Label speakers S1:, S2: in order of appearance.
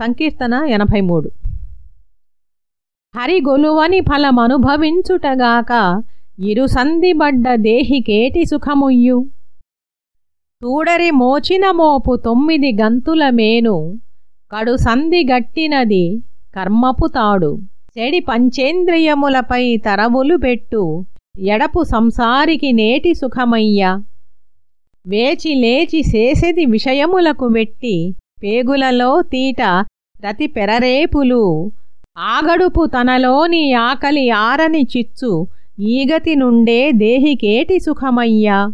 S1: సంకీర్తన ఎనభై మూడు హరి గొలువని ఫలమనుభవించుటగాక ఇరు సంధిబడ్డ దేహికేటి సుఖముయ్యు. తూడరి మోచిన మోపు తొమ్మిది గంతుల మేను కడు సంధి గట్టినది కర్మపు తాడు. చెడి పంచేంద్రియములపై తరవులు పెట్టు ఎడపు సంసారికి నేటి సుఖమయ్యా. వేచి లేచి చేసేది విషయములకు వెట్టి పేగులలో తీట రతి పెరరేపులు. ఆగడుపు తనలోని ఆకలి ఆరని చిచ్చు. ఈగతి నుండే దేహికేటి సుఖమయ్యా?